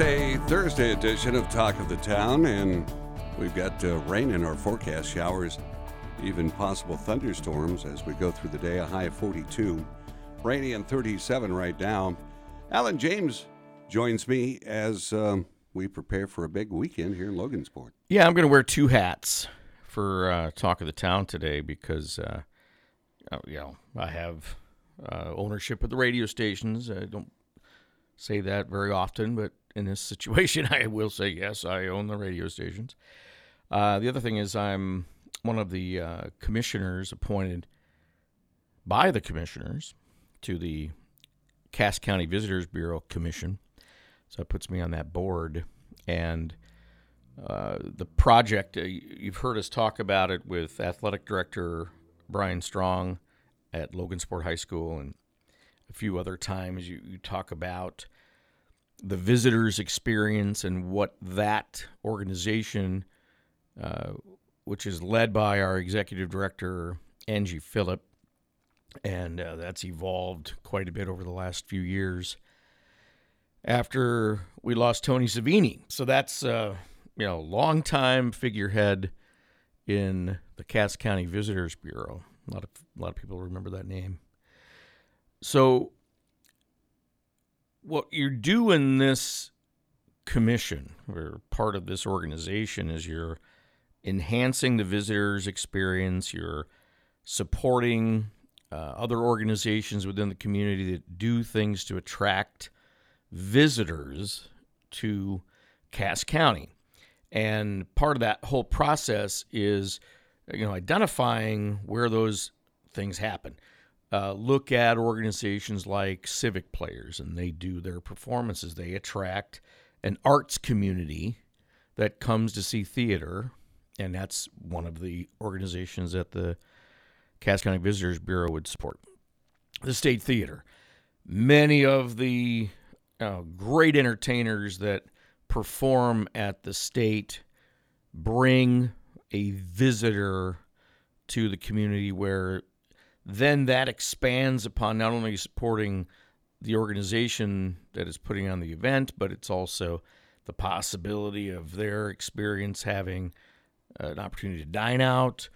A Thursday edition of Talk of the Town, and we've got uh, rain in our forecast, showers, even possible thunderstorms as we go through the day. A high of 42, rainy and 37 right now. Alan James joins me as um, we prepare for a big weekend here in Logansport. Yeah, I'm going to wear two hats for uh, Talk of the Town today because, uh, uh you know, I have uh, ownership of the radio stations. I don't say that very often, but in this situation, I will say yes, I own the radio stations. Uh, the other thing is, I'm one of the uh, commissioners appointed by the commissioners to the Cass County Visitors Bureau Commission. So it puts me on that board. And uh, the project, uh, you've heard us talk about it with athletic director Brian Strong at Logansport High School and a few other times you, you talk about the visitors experience and what that organization, uh, which is led by our executive director Angie Phillip, and uh, that's evolved quite a bit over the last few years. After we lost Tony Savini, so that's uh, you know longtime figurehead in the Cass County Visitors Bureau. A lot of a lot of people remember that name. So what you do in this commission or part of this organization is you're enhancing the visitor's experience, you're supporting uh, other organizations within the community that do things to attract visitors to Cass County. And part of that whole process is you know identifying where those things happen uh, look at organizations like Civic Players, and they do their performances. They attract an arts community that comes to see theater, and that's one of the organizations that the Cass County Visitors Bureau would support. The State Theater. Many of the uh, great entertainers that perform at the state bring a visitor to the community where then that expands upon not only supporting the organization that is putting on the event, but it's also the possibility of their experience having an opportunity to dine out,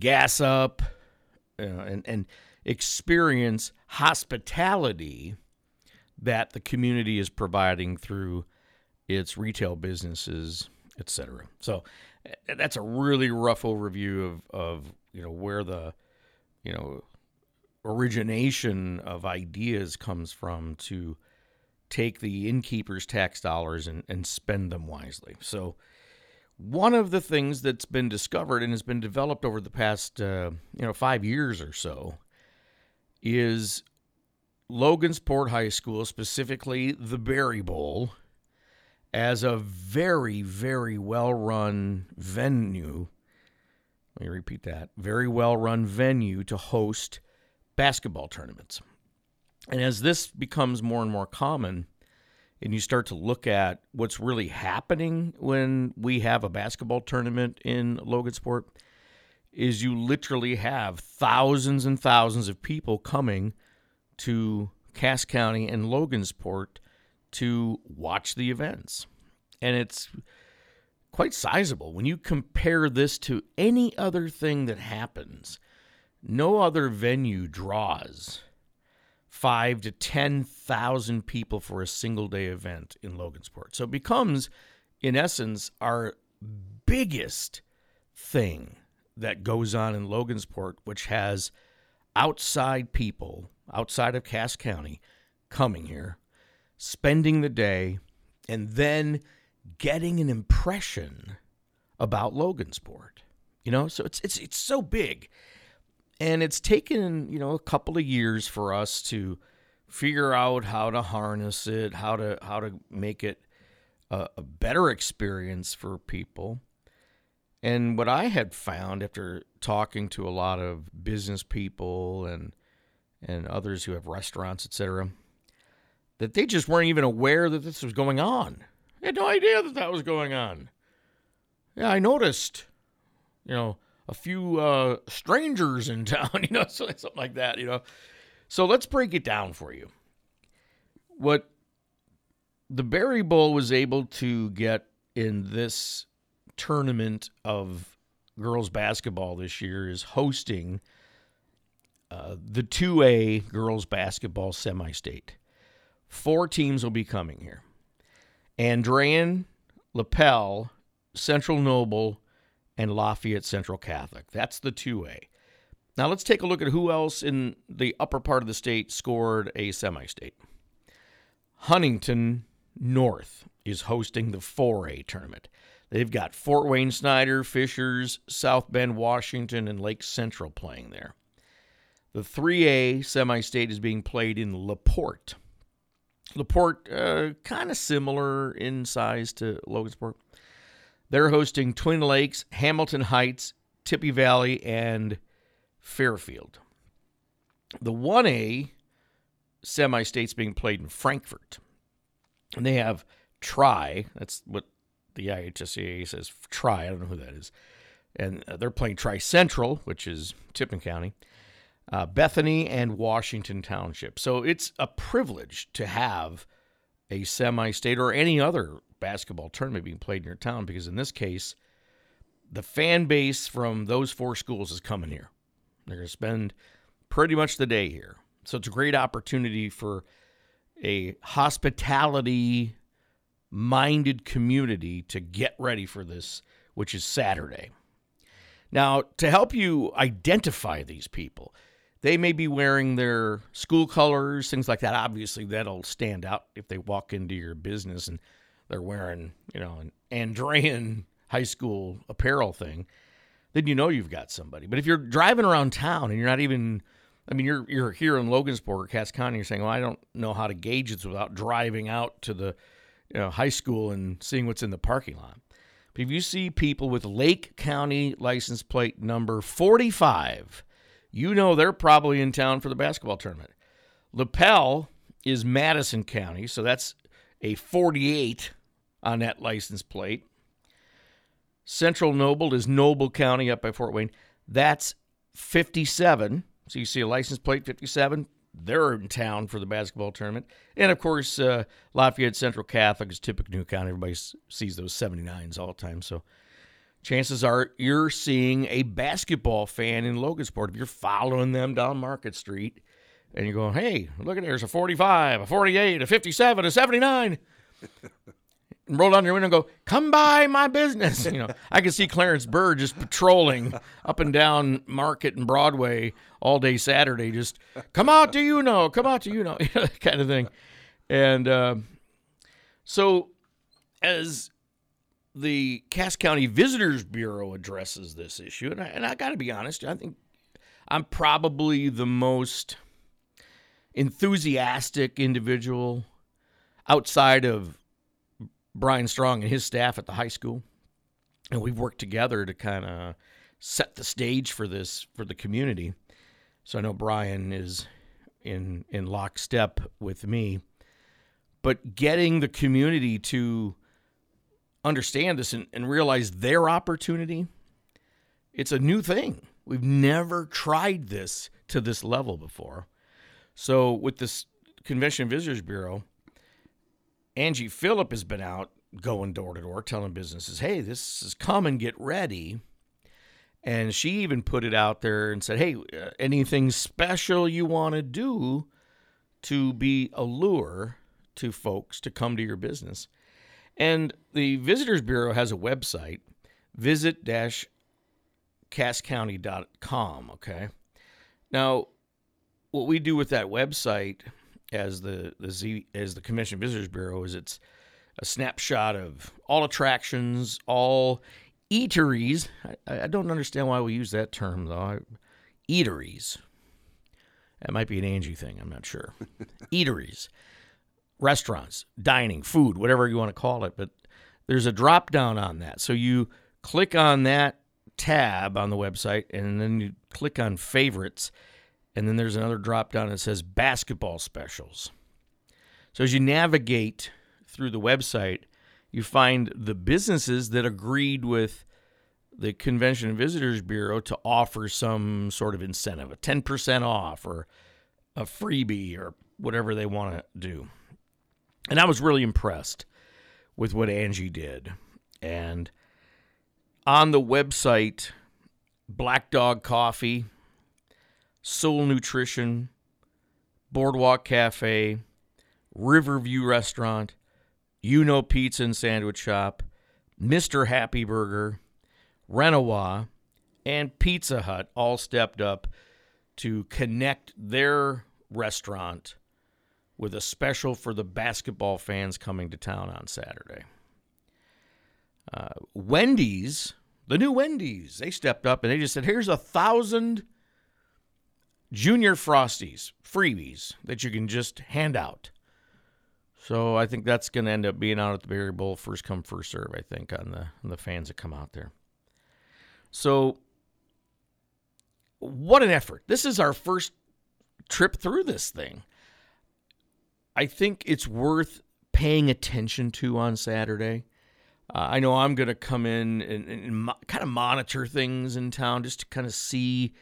gas up, uh, and, and experience hospitality that the community is providing through its retail businesses, etc. So uh, that's a really rough overview of, of you know where the you know origination of ideas comes from to take the innkeeper's tax dollars and, and spend them wisely. So, one of the things that's been discovered and has been developed over the past uh, you know five years or so is Logansport High School, specifically the Berry Bowl, as a very very well run venue let me repeat that. Very well run venue to host basketball tournaments. And as this becomes more and more common, and you start to look at what's really happening when we have a basketball tournament in Logansport, is you literally have thousands and thousands of people coming to Cass County and Logansport to watch the events. And it's quite sizable. When you compare this to any other thing that happens, no other venue draws five to 10,000 people for a single day event in Logansport. So it becomes, in essence, our biggest thing that goes on in Logansport, which has outside people outside of Cass County coming here, spending the day, and then getting an impression about Logansport. You know, so it's it's it's so big. And it's taken, you know, a couple of years for us to figure out how to harness it, how to how to make it a, a better experience for people. And what I had found after talking to a lot of business people and and others who have restaurants, etc., that they just weren't even aware that this was going on. They had no idea that that was going on. Yeah, I noticed, you know, a few uh, strangers in town, you know, something like that, you know. So let's break it down for you. What the Berry Bowl was able to get in this tournament of girls basketball this year is hosting uh, the 2A girls basketball semi state. Four teams will be coming here Andrean, Lapel, Central Noble, and Lafayette Central Catholic. That's the 2A. Now let's take a look at who else in the upper part of the state scored a semi state. Huntington North is hosting the 4A tournament. They've got Fort Wayne Snyder, Fishers, South Bend, Washington, and Lake Central playing there. The 3A semi state is being played in LaPorte. LaPorte, uh, kind of similar in size to Logansport. They're hosting Twin Lakes, Hamilton Heights, Tippy Valley, and Fairfield. The 1A semi states being played in Frankfort. And they have Tri, that's what the IHSAA says, Tri, I don't know who that is. And uh, they're playing Tri Central, which is Tipton County, uh, Bethany, and Washington Township. So it's a privilege to have a semi state or any other basketball tournament being played in your town because in this case, the fan base from those four schools is coming here. They're going to spend pretty much the day here. So it's a great opportunity for a hospitality minded community to get ready for this, which is Saturday. Now, to help you identify these people, they may be wearing their school colors, things like that. Obviously, that'll stand out if they walk into your business and they're wearing, you know, an Andrean high school apparel thing. Then you know you've got somebody. But if you're driving around town and you're not even I mean, you're you're here in Logansport or Cass County. You're saying, "Well, I don't know how to gauge this without driving out to the you know, high school and seeing what's in the parking lot." But if you see people with Lake County license plate number 45, you know they're probably in town for the basketball tournament. Lapel is Madison County, so that's a 48 on that license plate. Central Noble is Noble County up by Fort Wayne. That's 57. So you see a license plate 57. They're in town for the basketball tournament. And of course, uh, Lafayette Central Catholic is typical Tippecanoe County. Everybody sees those 79s all the time. So chances are you're seeing a basketball fan in Logansport. If you're following them down Market Street and you're going, hey, look at there's a 45, a 48, a 57, a 79. and roll down your window and go, "Come by my business." You know, I can see Clarence Burr just patrolling up and down Market and Broadway all day Saturday. Just come out, to you know? Come out, to you know? kind of thing. And uh, so, as the Cass County Visitors Bureau addresses this issue, and I, and I got to be honest, I think I'm probably the most enthusiastic individual outside of Brian Strong and his staff at the high school. And we've worked together to kind of set the stage for this for the community. So I know Brian is in in lockstep with me. But getting the community to understand this and, and realize their opportunity, it's a new thing. We've never tried this to this level before. So with this Convention Visitors Bureau, Angie Phillip has been out going door to door telling businesses, hey, this is come and get ready. And she even put it out there and said, hey, uh, anything special you want to do to be a lure to folks to come to your business. And the Visitors Bureau has a website, visit casscounty.com. Okay. Now, what we do with that website as the the Z as the Commission Visitors Bureau is it's a snapshot of all attractions, all eateries. I, I don't understand why we use that term though. Eateries. That might be an Angie thing. I'm not sure. eateries. Restaurants, dining, food, whatever you want to call it. But there's a drop down on that. So you click on that tab on the website and then you click on favorites. And then there's another drop down that says basketball specials. So as you navigate through the website, you find the businesses that agreed with the Convention and Visitors Bureau to offer some sort of incentive, a 10% off or a freebie or whatever they want to do. And I was really impressed with what Angie did. And on the website, Black Dog Coffee, Soul Nutrition, Boardwalk Cafe, Riverview Restaurant, You Know Pizza and Sandwich Shop, Mr. Happy Burger, Renoir, and Pizza Hut all stepped up to connect their restaurant with a special for the basketball fans coming to town on Saturday. Uh, Wendy's, the new Wendy's, they stepped up and they just said, here's a thousand junior Frosties, freebies that you can just hand out. So I think that's going to end up being out at the Berry Bowl, first come, first serve. I think on the on the fans that come out there. So, what an effort! This is our first trip through this thing. I think it's worth paying attention to on Saturday. Uh, I know I'm going to come in and, and, and mo- kind of monitor things in town just to kind of see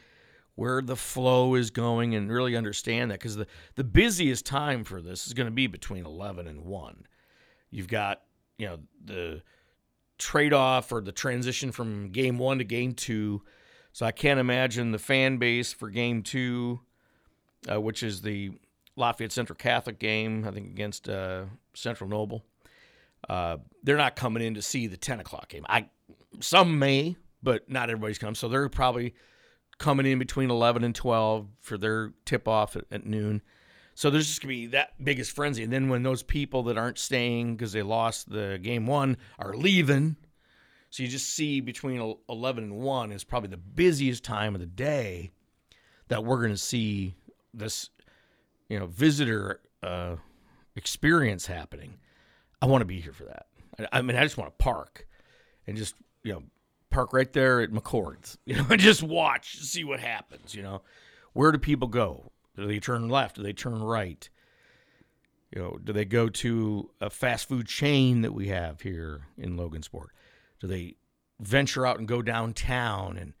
where the flow is going and really understand that because the, the busiest time for this is going to be between 11 and 1. You've got, you know, the trade off or the transition from game one to game two. So I can't imagine the fan base for game two, uh, which is the Lafayette Central Catholic game, I think against uh, Central Noble. Uh, they're not coming in to see the 10 o'clock game. I some may, but not everybody's come. So they're probably coming in between 11 and 12 for their tip off at, at noon. So there's just going to be that biggest frenzy. And then when those people that aren't staying because they lost the game one are leaving, so you just see between 11 and 1 is probably the busiest time of the day that we're going to see this, you know, visitor uh, experience happening. I want to be here for that. I, I mean, I just want to park and just, you know, park right there at McCord's, you know, and just watch, see what happens, you know. Where do people go? Do they turn left? Do they turn right? You know, do they go to a fast food chain that we have here in Logansport? Do they venture out and go downtown and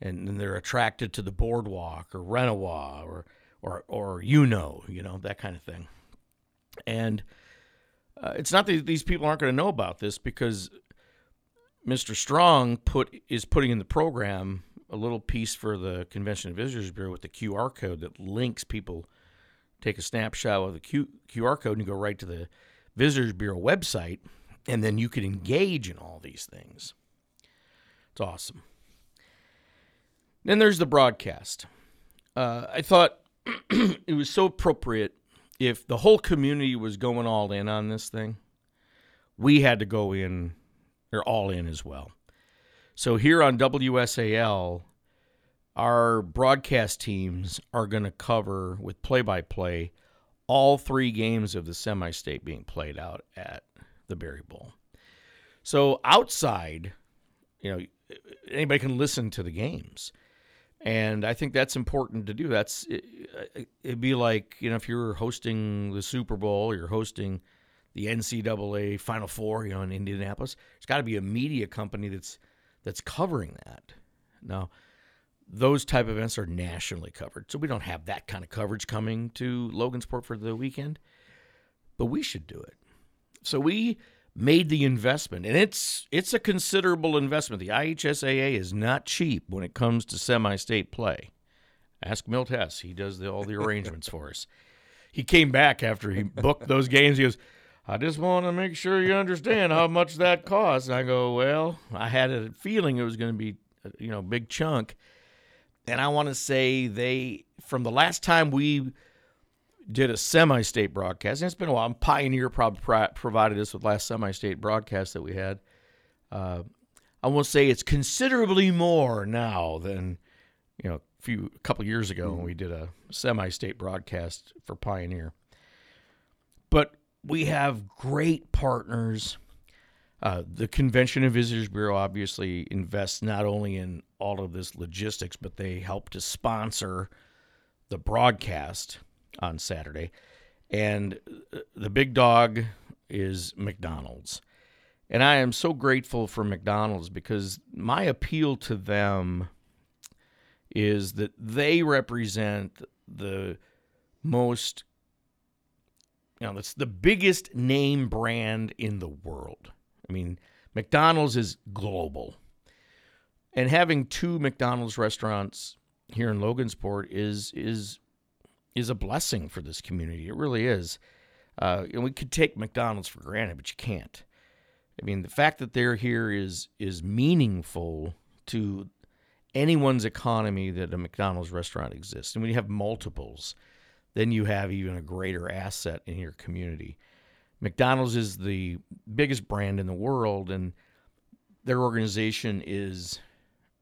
and, and they're attracted to the boardwalk or Renoir or or or you know, you know, that kind of thing. And uh, it's not that these people aren't going to know about this because Mr. Strong put is putting in the program a little piece for the Convention and Visitors Bureau with the QR code that links people take a snapshot of the Q, QR code and go right to the Visitors Bureau website, and then you can engage in all these things. It's awesome. Then there's the broadcast. Uh, I thought it was so appropriate if the whole community was going all in on this thing, we had to go in or all in as well. So here on WSAL, our broadcast teams are going to cover with play by play all three games of the semi state being played out at the Berry Bowl. So outside, you know, anybody can listen to the games. And I think that's important to do. That's it, would be like you know if you're hosting the Super Bowl, you're hosting the NCAA Final Four, you know, in Indianapolis. There's got to be a media company that's that's covering that. Now, those type of events are nationally covered, so we don't have that kind of coverage coming to Logansport for the weekend. But we should do it. So we made the investment, and it's it's a considerable investment. The IHSAA is not cheap when it comes to semi-state play. Ask Milt Hess; he does the, all the arrangements for us. He came back after he booked those games. He goes, "I just want to make sure you understand how much that costs." And I go, "Well, I had a feeling it was going to be, you know, big chunk." And I want to say they, from the last time we did a semi-state broadcast. And it's been a while. Pioneer probably provided us with last semi-state broadcast that we had. Uh, I won't say it's considerably more now than you know a few a couple years ago when we did a semi-state broadcast for Pioneer. But we have great partners. Uh, the Convention and Visitors Bureau obviously invests not only in all of this logistics, but they help to sponsor the broadcast on Saturday. And uh, the big dog is McDonald's. And I am so grateful for McDonald's because my appeal to them is that they represent the most you know, that's the biggest name brand in the world. I mean, McDonald's is global. And having two McDonald's restaurants here in Logansport is is is a blessing for this community. It really is. Uh, and we could take McDonald's for granted, but you can't. I mean, the fact that they're here is is meaningful to anyone's economy that a McDonald's restaurant exists. And when you have multiples, then you have even a greater asset in your community. McDonald's is the biggest brand in the world, and their organization is,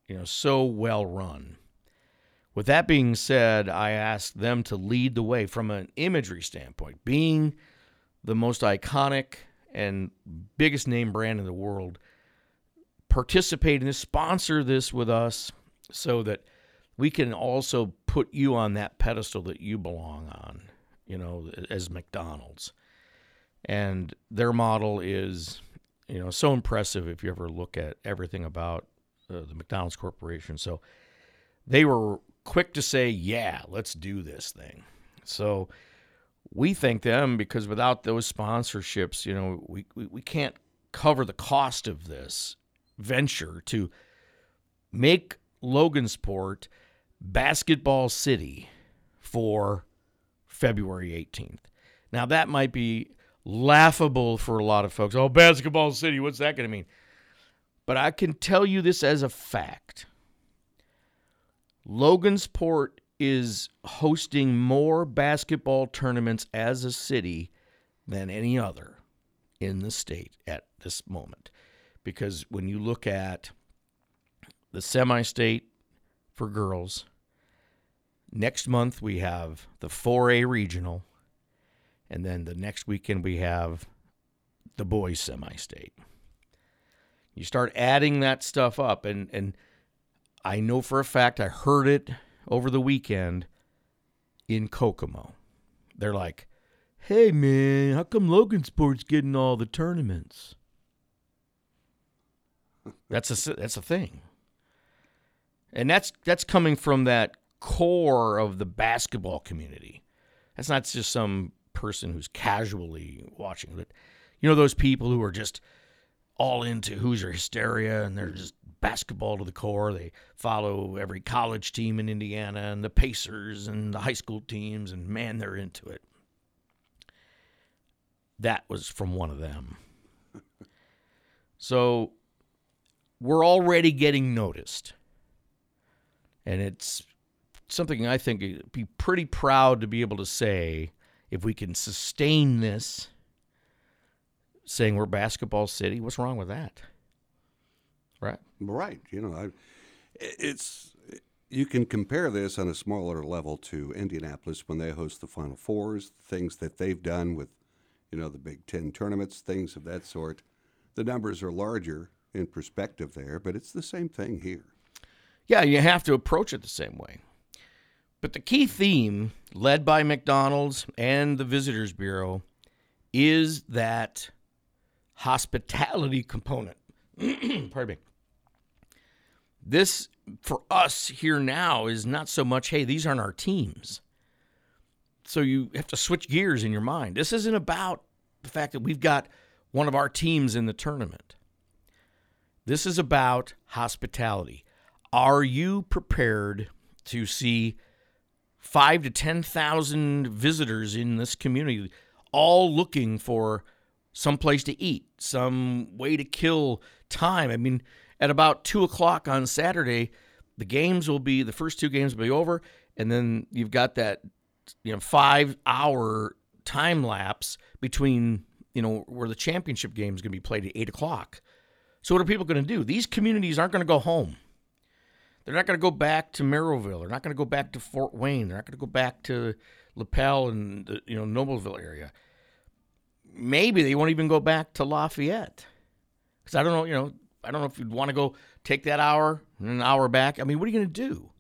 you know, so well run. With that being said, I asked them to lead the way from an imagery standpoint, being the most iconic and biggest name brand in the world. Participate in this, sponsor this with us so that we can also put you on that pedestal that you belong on, you know, as McDonald's. And their model is, you know, so impressive if you ever look at everything about uh, the McDonald's Corporation. So they were quick to say, yeah, let's do this thing. So we thank them because without those sponsorships, you know, we, we, we can't cover the cost of this venture to make Logansport Basketball City for February 18th. Now, that might be laughable for a lot of folks. Oh, Basketball City, what's that going to mean? But I can tell you this as a fact Logansport is hosting more basketball tournaments as a city than any other in the state at this moment. Because when you look at the semi state for girls, next month we have the 4A regional, and then the next weekend we have the boys semi state. You start adding that stuff up, and, and I know for a fact I heard it over the weekend in Kokomo. They're like, hey man, how come Logansport's getting all the tournaments? That's a that's a thing, and that's that's coming from that core of the basketball community. That's not just some person who's casually watching it. You know those people who are just all into Hoosier hysteria and they're just basketball to the core. They follow every college team in Indiana and the Pacers and the high school teams, and man, they're into it. That was from one of them. so we're already getting noticed. And it's something I think I'd be pretty proud to be able to say if we can sustain this, saying we're basketball city, what's wrong with that? Right. You know, I, it's you can compare this on a smaller level to Indianapolis when they host the Final Fours, things that they've done with, you know, the Big Ten tournaments, things of that sort. The numbers are larger in perspective there, but it's the same thing here. Yeah, you have to approach it the same way. But the key theme, led by McDonald's and the Visitors Bureau, is that hospitality component. Pardon me. This, for us here now, is not so much, hey, these aren't our teams. So you have to switch gears in your mind. This isn't about the fact that we've got one of our teams in the tournament. This is about hospitality. Are you prepared to see five to 10,000 visitors in this community, all looking for some place to eat, some way to kill time? I mean, at about two o'clock on Saturday, the games will be the first two games will be over, and then you've got that you know five hour time lapse between you know where the championship game is going to be played at eight o'clock. So what are people going to do? These communities aren't going to go home. They're not going to go back to Merrillville. They're not going to go back to Fort Wayne. They're not going to go back to Lapel and the you know Noblesville area. maybe they won't even go back to Lafayette. Because I don't know, you know, I don't know if you'd want to go take that hour and an hour back. I mean, what are you going to do?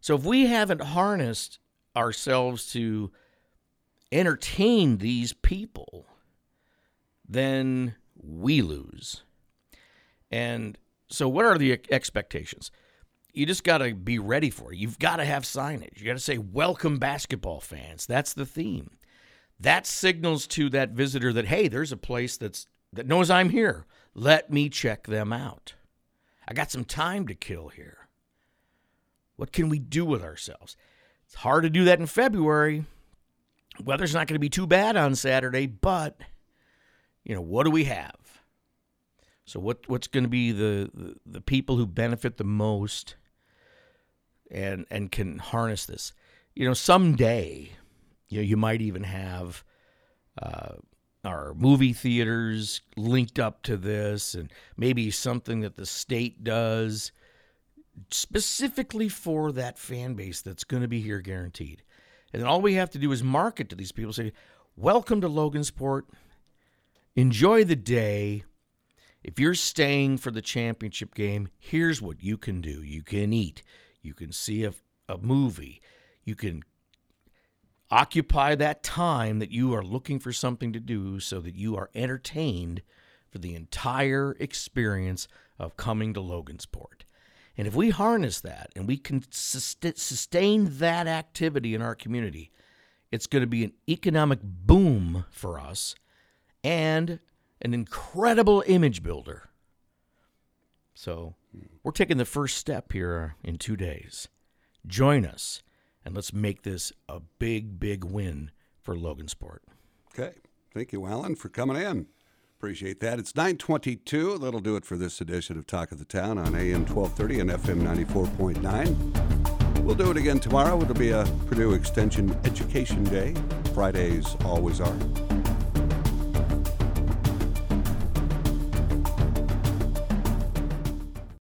So if we haven't harnessed ourselves to entertain these people, then we lose. And so, what are the expectations? You just got to be ready for it. You've got to have signage. You got to say, Welcome, basketball fans. That's the theme. That signals to that visitor that, hey, there's a place that's that knows I'm here. Let me check them out. I got some time to kill here. What can we do with ourselves? It's hard to do that in February. Weather's not going to be too bad on Saturday, but you know, what do we have? So what what's going to be the, the, the people who benefit the most and and can harness this? You know, someday, you know, you might even have uh, our movie theaters linked up to this, and maybe something that the state does specifically for that fan base that's going to be here guaranteed. And then all we have to do is market to these people, say, "Welcome to Logansport. Enjoy the day." If you're staying for the championship game, here's what you can do. You can eat. You can see a, a movie. You can occupy that time that you are looking for something to do so that you are entertained for the entire experience of coming to Logansport. And if we harness that and we can sustain that activity in our community, it's going to be an economic boom for us and an incredible image builder. So, we're taking the first step here in two days. Join us and let's make this a big, big win for Logansport. Okay. Thank you, Alan, for coming in. Appreciate that. It's 922. That'll do it for this edition of Talk of the Town on AM 1230 and FM 94.9. We'll do it again tomorrow. It'll be a Purdue Extension Education Day. Fridays always are.